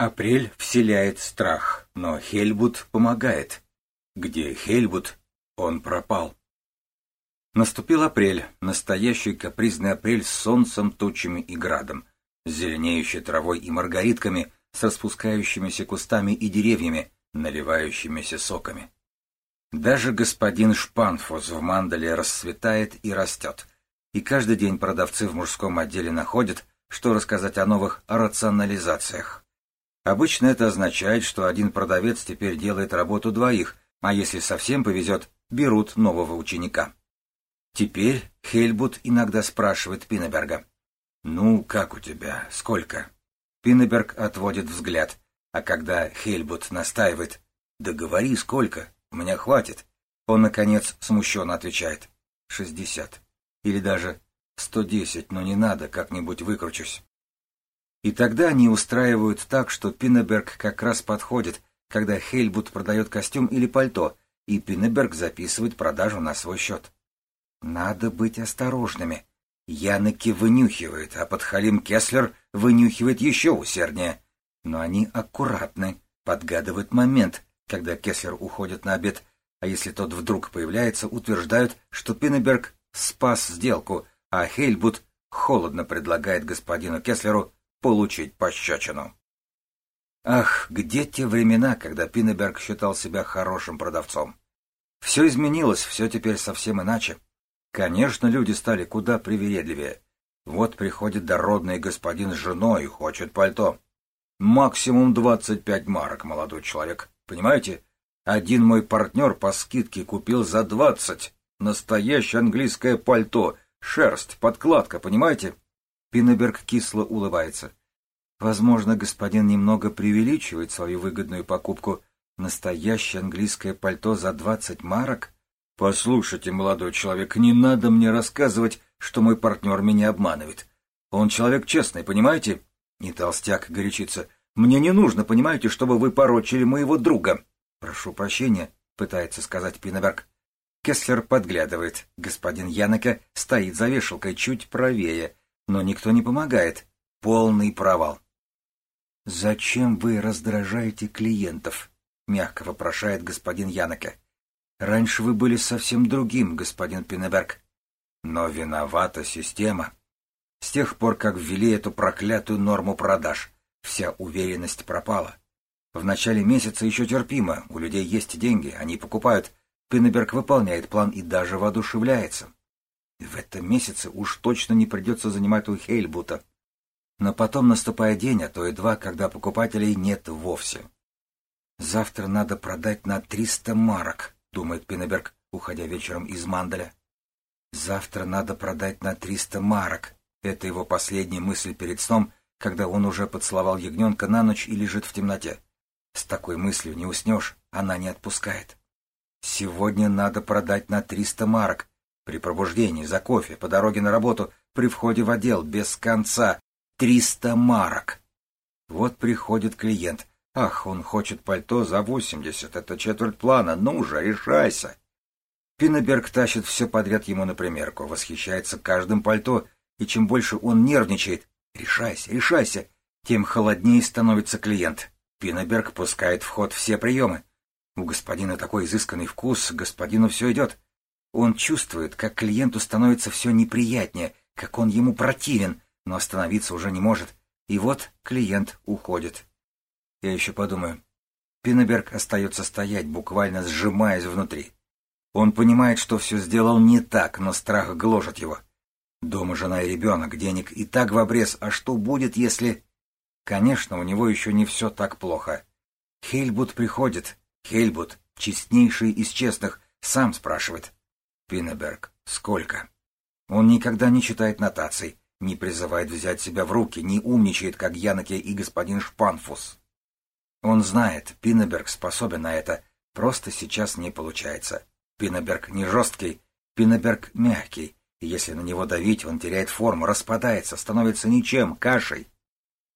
Апрель вселяет страх, но Хельбут помогает. Где Хельбут, он пропал. Наступил апрель, настоящий капризный апрель с солнцем, тучами и градом, с зеленеющей травой и маргаритками, с распускающимися кустами и деревьями, наливающимися соками. Даже господин Шпанфус в мандале расцветает и растет, и каждый день продавцы в мужском отделе находят, что рассказать о новых рационализациях. Обычно это означает, что один продавец теперь делает работу двоих, а если совсем повезет, берут нового ученика. Теперь Хельбут иногда спрашивает Пинеберга. «Ну, как у тебя? Сколько?» Пинеберг отводит взгляд, а когда Хельбут настаивает «Да говори, сколько? У меня хватит», он, наконец, смущенно отвечает «Шестьдесят». Или даже «Сто десять, но не надо, как-нибудь выкручусь». И тогда они устраивают так, что Пинеберг как раз подходит, когда Хейльбут продает костюм или пальто, и Пинеберг записывает продажу на свой счет. Надо быть осторожными. Янеки вынюхивает, а подхалим Кеслер вынюхивает еще усерднее. Но они аккуратны, подгадывают момент, когда Кеслер уходит на обед, а если тот вдруг появляется, утверждают, что Пинеберг спас сделку, а Хейльбут холодно предлагает господину Кеслеру получить пощечину. Ах, где те времена, когда Пинеберг считал себя хорошим продавцом? Все изменилось, все теперь совсем иначе. Конечно, люди стали куда привередливее. Вот приходит дородный господин с женой и хочет пальто. Максимум двадцать пять марок, молодой человек. Понимаете? Один мой партнер по скидке купил за двадцать. Настоящее английское пальто. Шерсть, подкладка, понимаете? Пинеберг кисло улыбается. Возможно, господин немного преувеличивает свою выгодную покупку. Настоящее английское пальто за двадцать марок? Послушайте, молодой человек, не надо мне рассказывать, что мой партнер меня обманывает. Он человек честный, понимаете? И толстяк горячится. Мне не нужно, понимаете, чтобы вы порочили моего друга. Прошу прощения, пытается сказать Пинеберг. Кеслер подглядывает. Господин Янека стоит за вешалкой чуть правее, но никто не помогает. Полный провал. «Зачем вы раздражаете клиентов?» — мягко вопрошает господин Янека. «Раньше вы были совсем другим, господин Пинеберг. Но виновата система. С тех пор, как ввели эту проклятую норму продаж, вся уверенность пропала. В начале месяца еще терпимо, у людей есть деньги, они покупают. Пинеберг выполняет план и даже воодушевляется. В этом месяце уж точно не придется занимать у Хейльбута. Но потом наступает день, а то и два, когда покупателей нет вовсе. «Завтра надо продать на триста марок», — думает Пинеберг, уходя вечером из Мандаля. «Завтра надо продать на триста марок». Это его последняя мысль перед сном, когда он уже поцеловал ягненка на ночь и лежит в темноте. С такой мыслью не уснешь, она не отпускает. Сегодня надо продать на триста марок, при пробуждении, за кофе, по дороге на работу, при входе в отдел, без конца. Триста марок. Вот приходит клиент. Ах, он хочет пальто за восемьдесят, это четверть плана, ну же, решайся. Пиннеберг тащит все подряд ему на примерку, восхищается каждым пальто, и чем больше он нервничает, решайся, решайся, тем холоднее становится клиент. Пиннеберг пускает в ход все приемы. У господина такой изысканный вкус, господину все идет. Он чувствует, как клиенту становится все неприятнее, как он ему противен, но остановиться уже не может. И вот клиент уходит. Я еще подумаю. Пиннеберг остается стоять, буквально сжимаясь внутри. Он понимает, что все сделал не так, но страх гложет его. Дома жена и ребенок, денег и так в обрез, а что будет, если... Конечно, у него еще не все так плохо. Хейльбут приходит. Хейльбут, честнейший из честных, сам спрашивает. Пиннеберг. Сколько? Он никогда не читает нотаций, не призывает взять себя в руки, не умничает, как Яноке и господин Шпанфус. Он знает, Пиннеберг способен на это, просто сейчас не получается. Пиннеберг не жесткий, Пиннеберг мягкий, если на него давить, он теряет форму, распадается, становится ничем, кашей.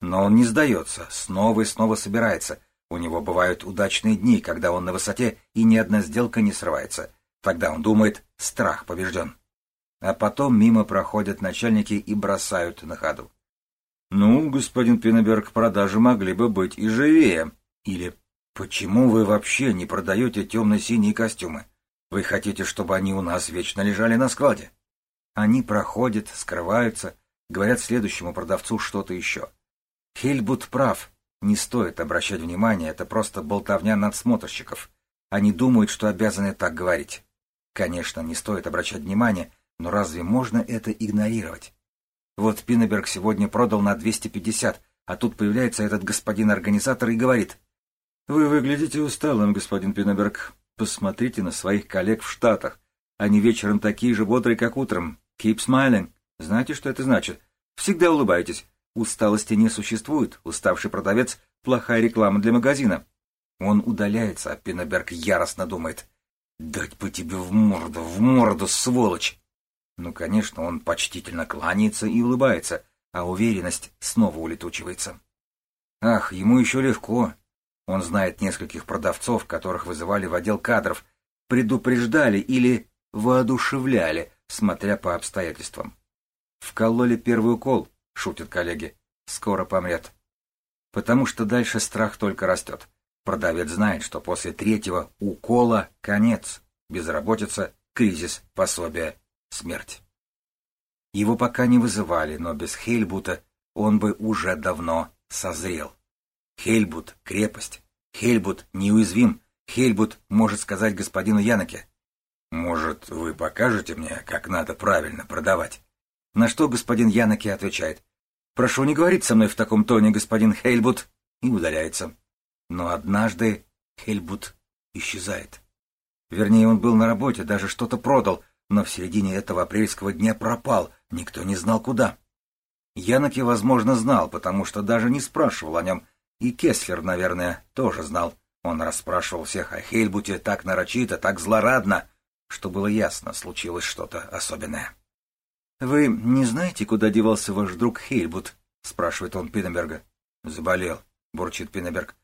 Но он не сдается, снова и снова собирается. У него бывают удачные дни, когда он на высоте, и ни одна сделка не срывается. Тогда он думает, страх побежден. А потом мимо проходят начальники и бросают на ходу. Ну, господин Пинеберг, продажи могли бы быть и живее. Или почему вы вообще не продаете темно-синие костюмы? Вы хотите, чтобы они у нас вечно лежали на складе? Они проходят, скрываются, говорят следующему продавцу что-то еще. Хельбут прав. Не стоит обращать внимание, это просто болтовня надсмотрщиков. Они думают, что обязаны так говорить. Конечно, не стоит обращать внимание, но разве можно это игнорировать? Вот Пинеберг сегодня продал на 250, а тут появляется этот господин-организатор и говорит. «Вы выглядите усталым, господин Пинеберг. Посмотрите на своих коллег в Штатах. Они вечером такие же бодрые, как утром. Keep smiling. Знаете, что это значит? Всегда улыбайтесь. Усталости не существует, уставший продавец — плохая реклама для магазина. Он удаляется, а Пинеберг яростно думает. «Дать бы тебе в морду, в морду, сволочь!» Ну, конечно, он почтительно кланяется и улыбается, а уверенность снова улетучивается. Ах, ему еще легко. Он знает нескольких продавцов, которых вызывали в отдел кадров, предупреждали или воодушевляли, смотря по обстоятельствам. Вкололи первый укол, — шутят коллеги. «Скоро помрет». Потому что дальше страх только растет. Продавец знает, что после третьего укола конец. Безработица, кризис, пособие, смерть. Его пока не вызывали, но без Хельбута он бы уже давно созрел. Хельбут — крепость. Хельбут неуязвим. Хельбут может сказать господину Яноке. «Может, вы покажете мне, как надо правильно продавать?» На что господин Яноки отвечает. «Прошу не говорить со мной в таком тоне, господин Хейльбут», и удаляется. Но однажды Хейльбут исчезает. Вернее, он был на работе, даже что-то продал, но в середине этого апрельского дня пропал, никто не знал куда. Яноки, возможно, знал, потому что даже не спрашивал о нем, и Кеслер, наверное, тоже знал. Он расспрашивал всех о Хейльбуте так нарочито, так злорадно, что было ясно, случилось что-то особенное. «Вы не знаете, куда девался ваш друг Хейльбут?» — спрашивает он Пиннеберга. «Заболел», — бурчит Пиннеберг.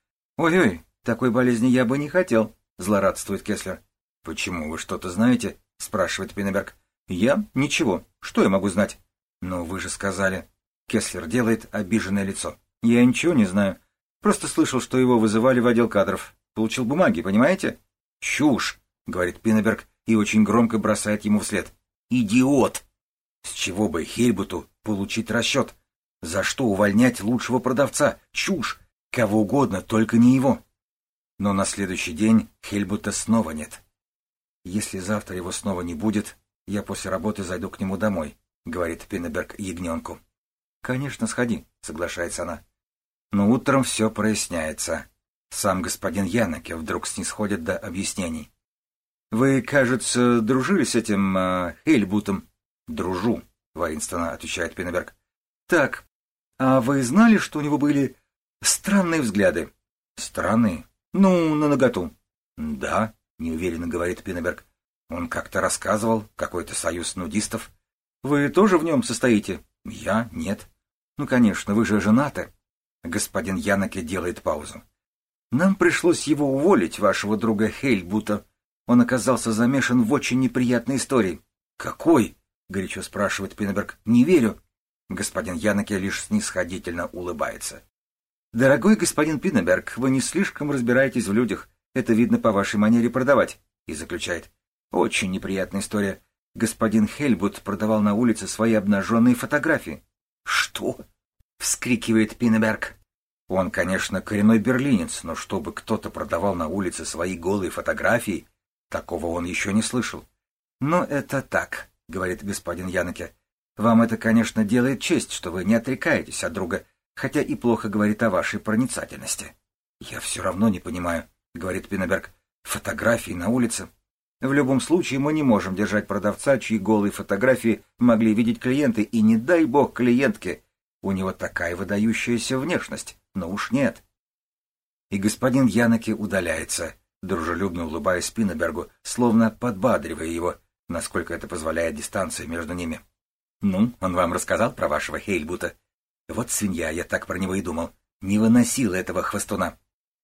«Ой-ой, такой болезни я бы не хотел», — злорадствует Кеслер. «Почему, вы что-то знаете?» — спрашивает Пиннеберг. «Я? Ничего. Что я могу знать?» «Но вы же сказали...» Кеслер делает обиженное лицо. «Я ничего не знаю. Просто слышал, что его вызывали в отдел кадров. Получил бумаги, понимаете?» «Чушь!» — говорит Пиннеберг и очень громко бросает ему вслед. «Идиот!» С чего бы Хельбуту получить расчет? За что увольнять лучшего продавца? Чушь! Кого угодно, только не его. Но на следующий день Хельбута снова нет. Если завтра его снова не будет, я после работы зайду к нему домой, говорит Пиннеберг ягненку. Конечно, сходи, соглашается она. Но утром все проясняется. Сам господин Яноке вдруг снисходит до объяснений. Вы, кажется, дружили с этим э, Хельбутом? «Дружу», — воинственно отвечает Пиннеберг. «Так, а вы знали, что у него были странные взгляды?» «Странные? Ну, на наготу». «Да», — неуверенно говорит Пиннеберг. «Он как-то рассказывал, какой-то союз нудистов». «Вы тоже в нем состоите?» «Я? Нет». «Ну, конечно, вы же женаты». Господин Яноке делает паузу. «Нам пришлось его уволить, вашего друга Хейльбута. Он оказался замешан в очень неприятной истории». «Какой?» — горячо спрашивает Пиннеберг. «Не верю». Господин Янеке лишь снисходительно улыбается. «Дорогой господин Пиннеберг, вы не слишком разбираетесь в людях. Это видно по вашей манере продавать», — и заключает. «Очень неприятная история. Господин Хельбут продавал на улице свои обнаженные фотографии». «Что?» — вскрикивает Пиннеберг. Он, конечно, коренной берлинец, но чтобы кто-то продавал на улице свои голые фотографии, такого он еще не слышал. Но это так говорит господин Янке. Вам это, конечно, делает честь, что вы не отрекаетесь от друга, хотя и плохо говорит о вашей проницательности. Я все равно не понимаю, говорит Пинеберг. Фотографии на улице. В любом случае мы не можем держать продавца, чьи голые фотографии могли видеть клиенты, и не дай бог клиентке. У него такая выдающаяся внешность, но уж нет. И господин Яноки удаляется, дружелюбно улыбаясь Пинебергу, словно подбадривая его, насколько это позволяет дистанция между ними. «Ну, он вам рассказал про вашего Хейльбута?» «Вот свинья, я так про него и думал. Не выносил этого хвостуна».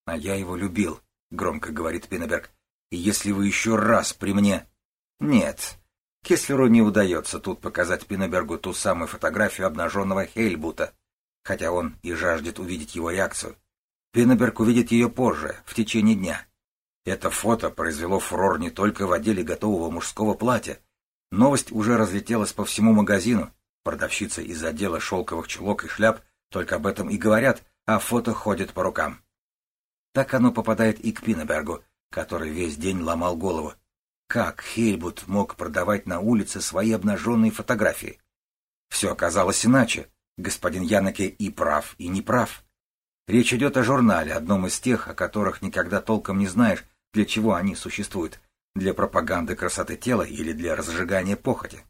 «А я его любил», — громко говорит Пиннеберг. «И если вы еще раз при мне...» «Нет, Кеслеру не удается тут показать Пиннебергу ту самую фотографию обнаженного Хейльбута. хотя он и жаждет увидеть его реакцию. Пиннеберг увидит ее позже, в течение дня. Это фото произвело фурор не только в отделе готового мужского платья. Новость уже разлетелась по всему магазину. Продавщицы из отдела шелковых чулок и шляп только об этом и говорят, а фото ходит по рукам. Так оно попадает и к Пиннебергу, который весь день ломал голову. Как Хейбут мог продавать на улице свои обнаженные фотографии? Все оказалось иначе. Господин Янеке и прав, и не прав. Речь идет о журнале, одном из тех, о которых никогда толком не знаешь, для чего они существуют, для пропаганды красоты тела или для разжигания похоти.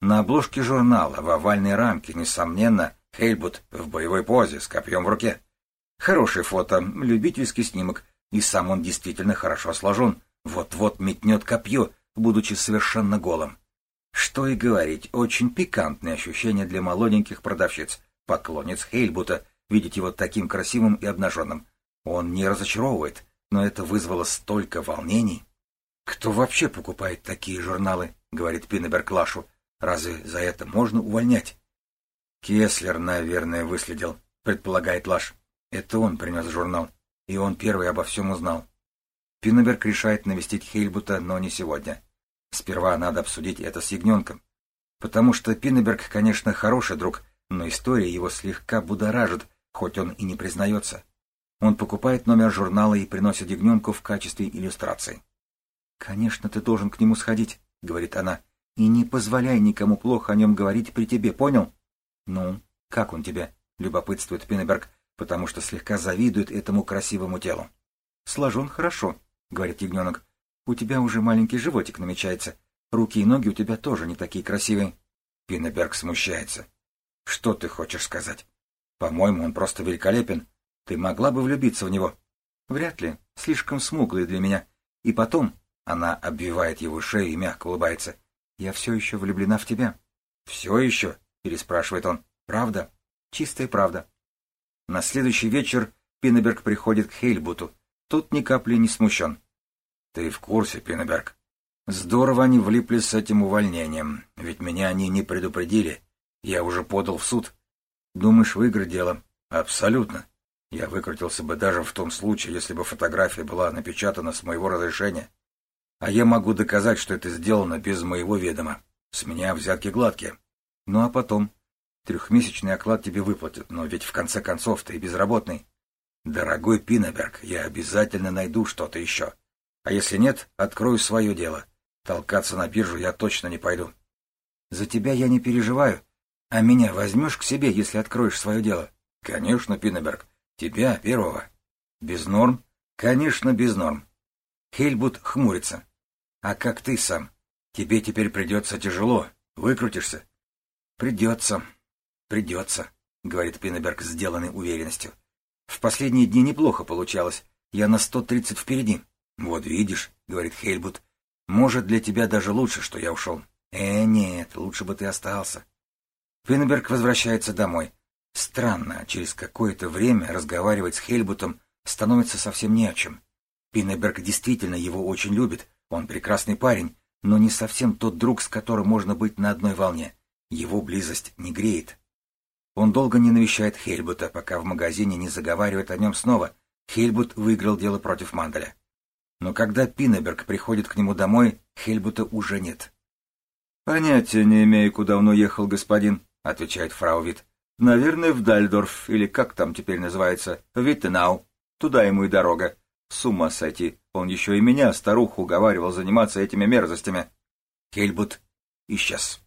На обложке журнала в овальной рамке, несомненно, Хейлбут в боевой позе с копьем в руке. Хорошее фото, любительский снимок, и сам он действительно хорошо сложен, вот-вот метнет копье, будучи совершенно голым. Что и говорить, очень пикантные ощущения для молоденьких продавщиц, поклонниц Хейльбута, видеть его таким красивым и обнаженным. Он не разочаровывает, но это вызвало столько волнений. «Кто вообще покупает такие журналы?» — говорит Пиннеберг Лашу. «Разве за это можно увольнять?» «Кеслер, наверное, выследил», — предполагает Лаш. «Это он принес журнал, и он первый обо всем узнал». Пиннеберг решает навестить Хейльбута, но не сегодня. Сперва надо обсудить это с ягненком. Потому что Пиннеберг, конечно, хороший друг, но история его слегка будоражит, хоть он и не признается. Он покупает номер журнала и приносит ягненку в качестве иллюстрации. «Конечно, ты должен к нему сходить», — говорит она, — «и не позволяй никому плохо о нем говорить при тебе, понял?» «Ну, как он тебе?» — любопытствует Пиннеберг, потому что слегка завидует этому красивому телу. «Сложен хорошо», — говорит ягненок. У тебя уже маленький животик намечается. Руки и ноги у тебя тоже не такие красивые. Пиннеберг смущается. Что ты хочешь сказать? По-моему, он просто великолепен. Ты могла бы влюбиться в него. Вряд ли. Слишком смуглый для меня. И потом... Она обвивает его шею и мягко улыбается. «Я все еще влюблена в тебя». «Все еще?» — переспрашивает он. «Правда?» «Чистая правда». На следующий вечер Пиннеберг приходит к Хейльбуту. Тот ни капли не смущен. Ты в курсе, Пиннеберг? Здорово они влипли с этим увольнением, ведь меня они не предупредили. Я уже подал в суд. Думаешь, выиграть дело? Абсолютно. Я выкрутился бы даже в том случае, если бы фотография была напечатана с моего разрешения. А я могу доказать, что это сделано без моего ведома. С меня взятки гладкие. Ну а потом? Трехмесячный оклад тебе выплатят, но ведь в конце концов ты безработный. Дорогой Пиннеберг, я обязательно найду что-то еще. А если нет, открою свое дело. Толкаться на биржу я точно не пойду. За тебя я не переживаю. А меня возьмешь к себе, если откроешь свое дело? Конечно, Пиннеберг. Тебя первого. Без норм? Конечно, без норм. Хельбут хмурится. А как ты сам? Тебе теперь придется тяжело. Выкрутишься? Придется. Придется, говорит Пиннеберг, сделанной уверенностью. В последние дни неплохо получалось. Я на сто тридцать впереди. «Вот видишь», — говорит Хельбут, — «может, для тебя даже лучше, что я ушел». «Э, нет, лучше бы ты остался». Пиннеберг возвращается домой. Странно, через какое-то время разговаривать с Хельбутом становится совсем не о чем. Пиннеберг действительно его очень любит, он прекрасный парень, но не совсем тот друг, с которым можно быть на одной волне. Его близость не греет. Он долго не навещает Хельбута, пока в магазине не заговаривает о нем снова. Хельбут выиграл дело против Манделя. Но когда Пиннеберг приходит к нему домой, Хельбута уже нет. «Понятия не имею, куда он уехал, господин», — отвечает фрау Вит. «Наверное, в Дальдорф, или как там теперь называется, Виттенау. Туда ему и дорога. С ума сойти. Он еще и меня, старуху, уговаривал заниматься этими мерзостями». Хельбут исчез.